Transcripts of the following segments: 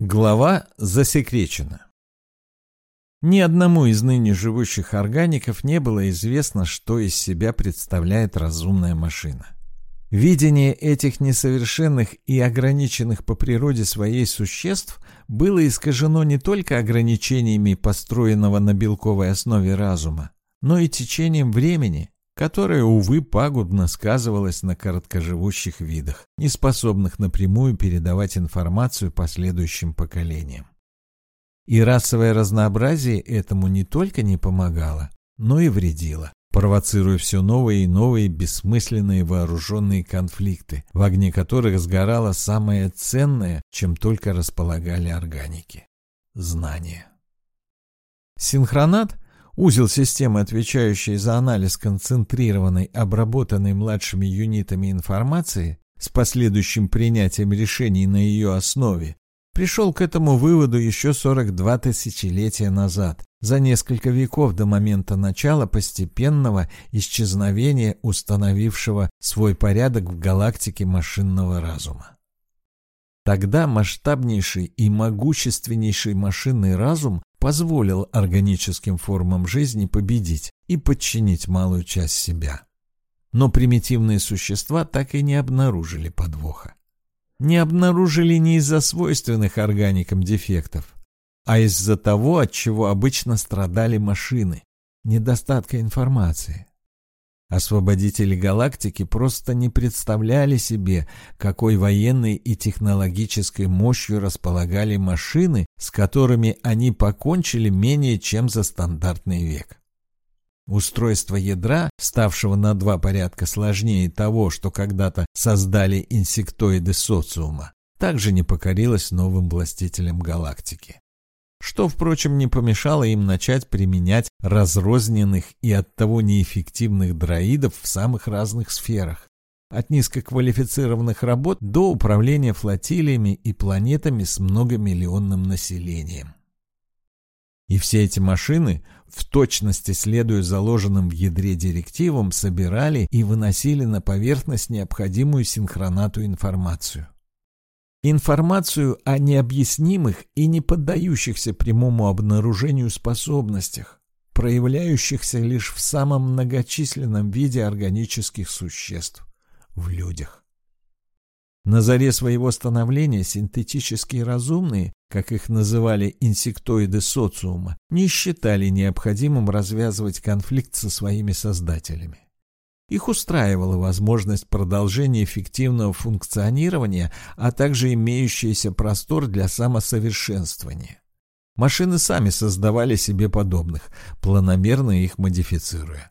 Глава засекречена. Ни одному из ныне живущих органиков не было известно, что из себя представляет разумная машина. Видение этих несовершенных и ограниченных по природе своей существ было искажено не только ограничениями построенного на белковой основе разума, но и течением времени, которое, увы, пагубно сказывалось на короткоживущих видах, не способных напрямую передавать информацию последующим поколениям. И расовое разнообразие этому не только не помогало, но и вредило, провоцируя все новые и новые бессмысленные вооруженные конфликты, в огне которых сгорало самое ценное, чем только располагали органики – знания. Синхронат – Узел системы, отвечающий за анализ концентрированной, обработанной младшими юнитами информации с последующим принятием решений на ее основе, пришел к этому выводу еще 42 тысячелетия назад, за несколько веков до момента начала постепенного исчезновения установившего свой порядок в галактике машинного разума. Тогда масштабнейший и могущественнейший машинный разум позволил органическим формам жизни победить и подчинить малую часть себя. Но примитивные существа так и не обнаружили подвоха. Не обнаружили не из-за свойственных органикам дефектов, а из-за того, от чего обычно страдали машины – недостатка информации. Освободители галактики просто не представляли себе, какой военной и технологической мощью располагали машины, с которыми они покончили менее чем за стандартный век. Устройство ядра, ставшего на два порядка сложнее того, что когда-то создали инсектоиды социума, также не покорилось новым властителям галактики что, впрочем, не помешало им начать применять разрозненных и оттого неэффективных дроидов в самых разных сферах, от низкоквалифицированных работ до управления флотилиями и планетами с многомиллионным населением. И все эти машины, в точности следуя заложенным в ядре директивам, собирали и выносили на поверхность необходимую синхронату информацию. Информацию о необъяснимых и не поддающихся прямому обнаружению способностях, проявляющихся лишь в самом многочисленном виде органических существ – в людях. На заре своего становления синтетические разумные, как их называли инсектоиды социума, не считали необходимым развязывать конфликт со своими создателями. Их устраивала возможность продолжения эффективного функционирования, а также имеющийся простор для самосовершенствования. Машины сами создавали себе подобных, планомерно их модифицируя.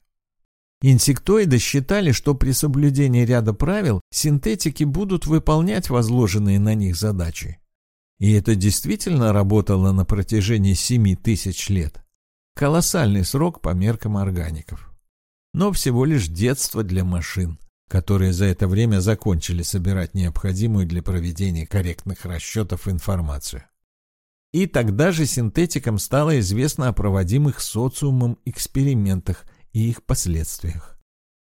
Инсектоиды считали, что при соблюдении ряда правил синтетики будут выполнять возложенные на них задачи. И это действительно работало на протяжении 7 тысяч лет. Колоссальный срок по меркам органиков но всего лишь детство для машин, которые за это время закончили собирать необходимую для проведения корректных расчетов информацию. И тогда же синтетикам стало известно о проводимых социумом экспериментах и их последствиях.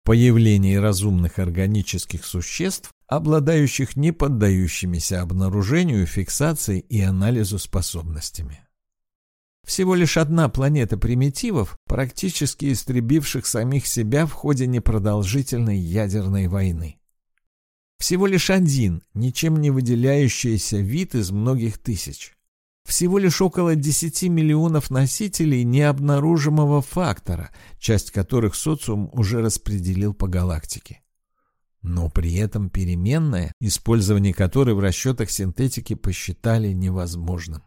Появление разумных органических существ, обладающих неподдающимися обнаружению, фиксации и анализу способностями. Всего лишь одна планета примитивов, практически истребивших самих себя в ходе непродолжительной ядерной войны. Всего лишь один, ничем не выделяющийся вид из многих тысяч. Всего лишь около 10 миллионов носителей необнаружимого фактора, часть которых социум уже распределил по галактике. Но при этом переменная, использование которой в расчетах синтетики посчитали невозможным.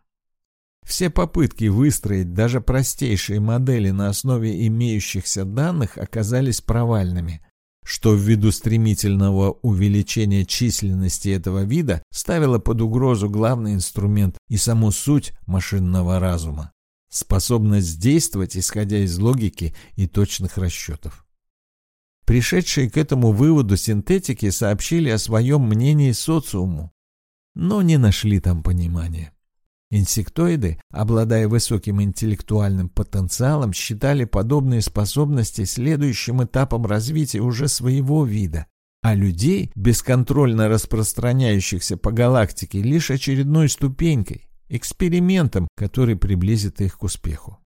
Все попытки выстроить даже простейшие модели на основе имеющихся данных оказались провальными, что ввиду стремительного увеличения численности этого вида ставило под угрозу главный инструмент и саму суть машинного разума – способность действовать, исходя из логики и точных расчетов. Пришедшие к этому выводу синтетики сообщили о своем мнении социуму, но не нашли там понимания. Инсектоиды, обладая высоким интеллектуальным потенциалом, считали подобные способности следующим этапом развития уже своего вида, а людей, бесконтрольно распространяющихся по галактике, лишь очередной ступенькой, экспериментом, который приблизит их к успеху.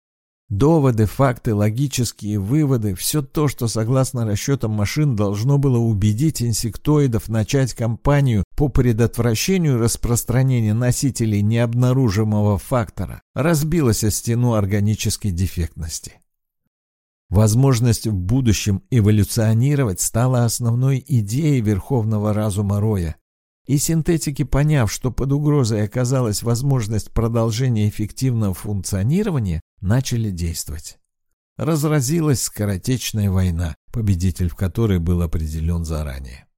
Доводы, факты, логические выводы – все то, что, согласно расчетам машин, должно было убедить инсектоидов начать кампанию по предотвращению распространения носителей необнаружимого фактора, разбилось о стену органической дефектности. Возможность в будущем эволюционировать стала основной идеей верховного разума Роя. И синтетики, поняв, что под угрозой оказалась возможность продолжения эффективного функционирования, начали действовать. Разразилась скоротечная война, победитель в которой был определен заранее.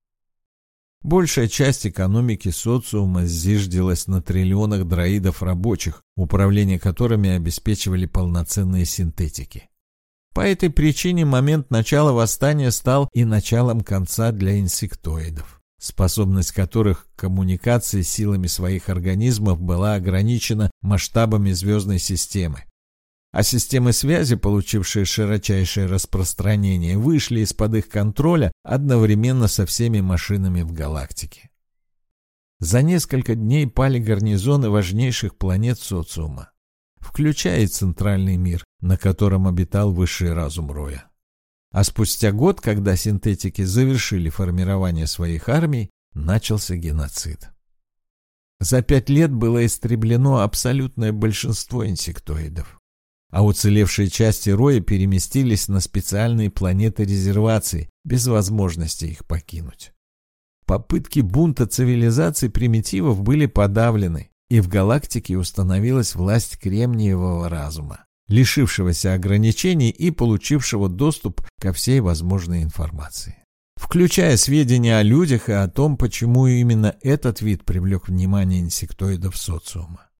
Большая часть экономики социума зиждилась на триллионах дроидов рабочих, управление которыми обеспечивали полноценные синтетики. По этой причине момент начала восстания стал и началом конца для инсектоидов, способность которых к коммуникации силами своих организмов была ограничена масштабами звездной системы. А системы связи, получившие широчайшее распространение, вышли из-под их контроля одновременно со всеми машинами в галактике. За несколько дней пали гарнизоны важнейших планет социума включая центральный мир, на котором обитал высший разум Роя. А спустя год, когда синтетики завершили формирование своих армий, начался геноцид. За пять лет было истреблено абсолютное большинство инсектоидов, а уцелевшие части Роя переместились на специальные планеты резервации без возможности их покинуть. Попытки бунта цивилизаций примитивов были подавлены, и в галактике установилась власть кремниевого разума, лишившегося ограничений и получившего доступ ко всей возможной информации. Включая сведения о людях и о том, почему именно этот вид привлек внимание инсектоидов социума.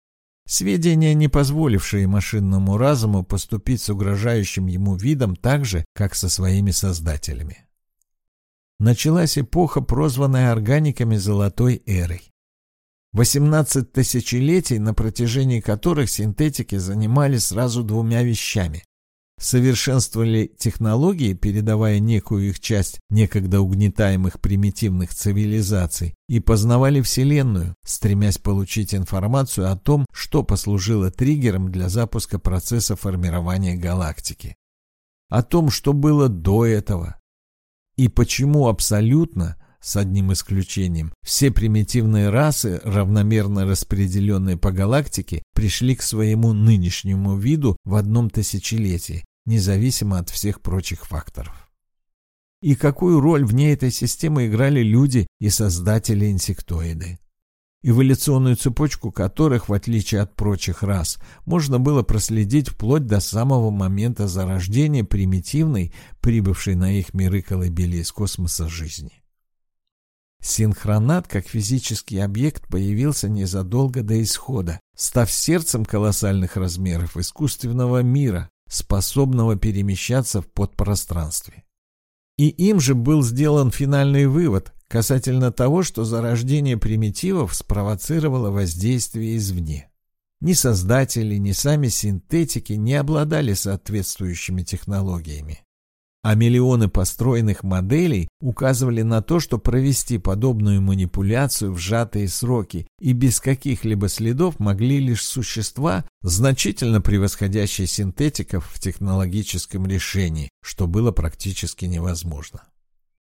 Сведения, не позволившие машинному разуму поступить с угрожающим ему видом так же, как со своими создателями. Началась эпоха, прозванная органиками «золотой эрой». 18 тысячелетий, на протяжении которых синтетики занимались сразу двумя вещами. Совершенствовали технологии, передавая некую их часть некогда угнетаемых примитивных цивилизаций, и познавали Вселенную, стремясь получить информацию о том, что послужило триггером для запуска процесса формирования галактики. О том, что было до этого. И почему абсолютно с одним исключением. Все примитивные расы, равномерно распределенные по галактике, пришли к своему нынешнему виду в одном тысячелетии, независимо от всех прочих факторов. И какую роль вне этой системы играли люди и создатели инсектоиды? эволюционную цепочку которых, в отличие от прочих рас, можно было проследить вплоть до самого момента зарождения примитивной, прибывшей на их миры колыбели из космоса жизни. Синхронат как физический объект появился незадолго до исхода, став сердцем колоссальных размеров искусственного мира, способного перемещаться в подпространстве. И им же был сделан финальный вывод касательно того, что зарождение примитивов спровоцировало воздействие извне. Ни создатели, ни сами синтетики не обладали соответствующими технологиями а миллионы построенных моделей указывали на то, что провести подобную манипуляцию в сжатые сроки и без каких-либо следов могли лишь существа, значительно превосходящие синтетиков в технологическом решении, что было практически невозможно.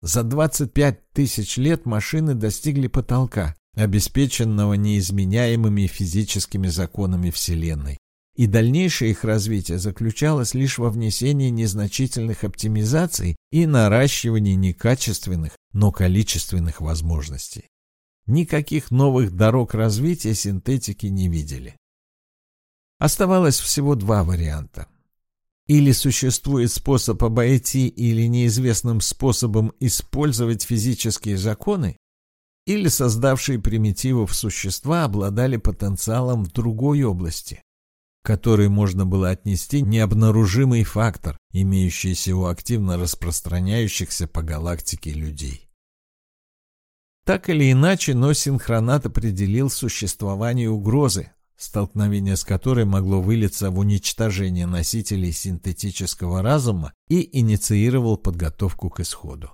За 25 тысяч лет машины достигли потолка, обеспеченного неизменяемыми физическими законами Вселенной, и дальнейшее их развитие заключалось лишь во внесении незначительных оптимизаций и наращивании некачественных, но количественных возможностей. Никаких новых дорог развития синтетики не видели. Оставалось всего два варианта. Или существует способ обойти или неизвестным способом использовать физические законы, или создавшие примитивов существа обладали потенциалом в другой области, который можно было отнести необнаружимый фактор, имеющийся у активно распространяющихся по галактике людей. Так или иначе, но синхронат определил существование угрозы, столкновение с которой могло вылиться в уничтожение носителей синтетического разума и инициировал подготовку к исходу.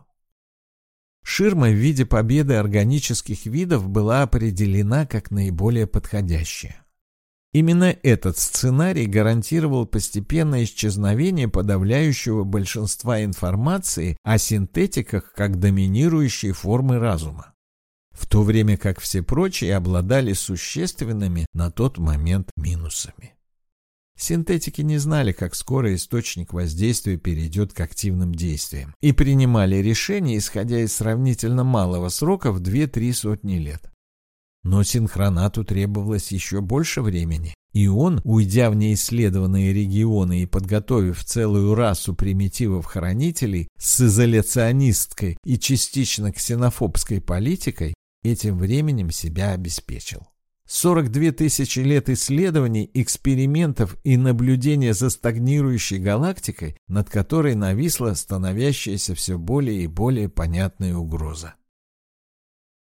Ширма в виде победы органических видов была определена как наиболее подходящая. Именно этот сценарий гарантировал постепенное исчезновение подавляющего большинства информации о синтетиках как доминирующей формы разума, в то время как все прочие обладали существенными на тот момент минусами. Синтетики не знали, как скоро источник воздействия перейдет к активным действиям, и принимали решения, исходя из сравнительно малого срока в 2-3 сотни лет. Но синхронату требовалось еще больше времени, и он, уйдя в неисследованные регионы и подготовив целую расу примитивов-хранителей с изоляционистской и частично ксенофобской политикой, этим временем себя обеспечил. 42 тысячи лет исследований, экспериментов и наблюдения за стагнирующей галактикой, над которой нависла становящаяся все более и более понятная угроза.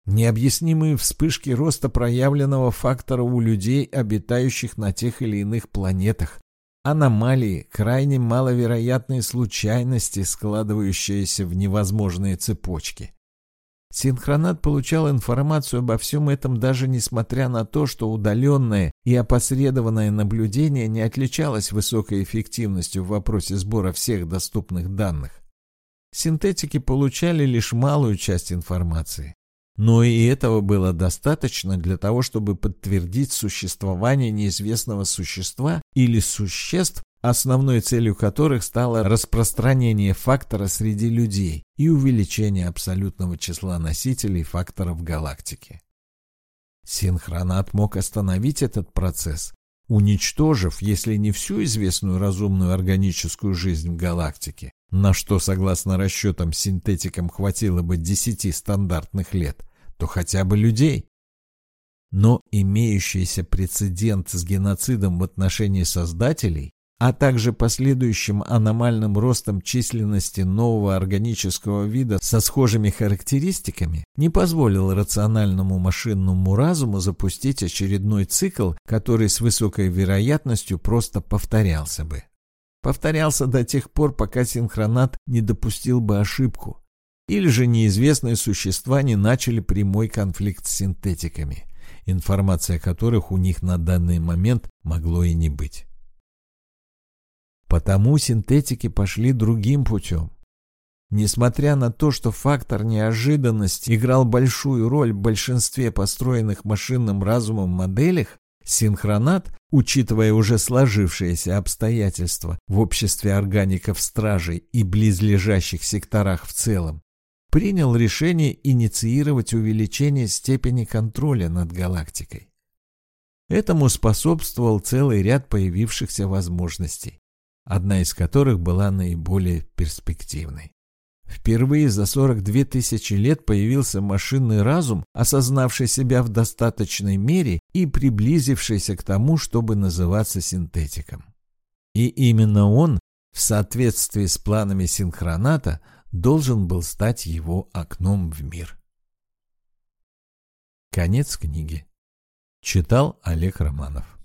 Необъяснимые вспышки роста проявленного фактора у людей, обитающих на тех или иных планетах, аномалии, крайне маловероятные случайности, складывающиеся в невозможные цепочки. Синхронат получал информацию обо всем этом даже несмотря на то, что удаленное и опосредованное наблюдение не отличалось высокой эффективностью в вопросе сбора всех доступных данных. Синтетики получали лишь малую часть информации. Но и этого было достаточно для того, чтобы подтвердить существование неизвестного существа или существ, основной целью которых стало распространение фактора среди людей и увеличение абсолютного числа носителей факторов галактики. Синхронат мог остановить этот процесс, уничтожив, если не всю известную разумную органическую жизнь в галактике, на что, согласно расчетам синтетикам, хватило бы десяти стандартных лет, то хотя бы людей. Но имеющийся прецедент с геноцидом в отношении создателей а также последующим аномальным ростом численности нового органического вида со схожими характеристиками, не позволил рациональному машинному разуму запустить очередной цикл, который с высокой вероятностью просто повторялся бы. Повторялся до тех пор, пока синхронат не допустил бы ошибку, или же неизвестные существа не начали прямой конфликт с синтетиками, информация которых у них на данный момент могло и не быть. Потому синтетики пошли другим путем. Несмотря на то, что фактор неожиданности играл большую роль в большинстве построенных машинным разумом моделях, синхронат, учитывая уже сложившиеся обстоятельства в обществе органиков-стражей и близлежащих секторах в целом, принял решение инициировать увеличение степени контроля над галактикой. Этому способствовал целый ряд появившихся возможностей одна из которых была наиболее перспективной. Впервые за 42 тысячи лет появился машинный разум, осознавший себя в достаточной мере и приблизившийся к тому, чтобы называться синтетиком. И именно он, в соответствии с планами синхроната, должен был стать его окном в мир. Конец книги. Читал Олег Романов.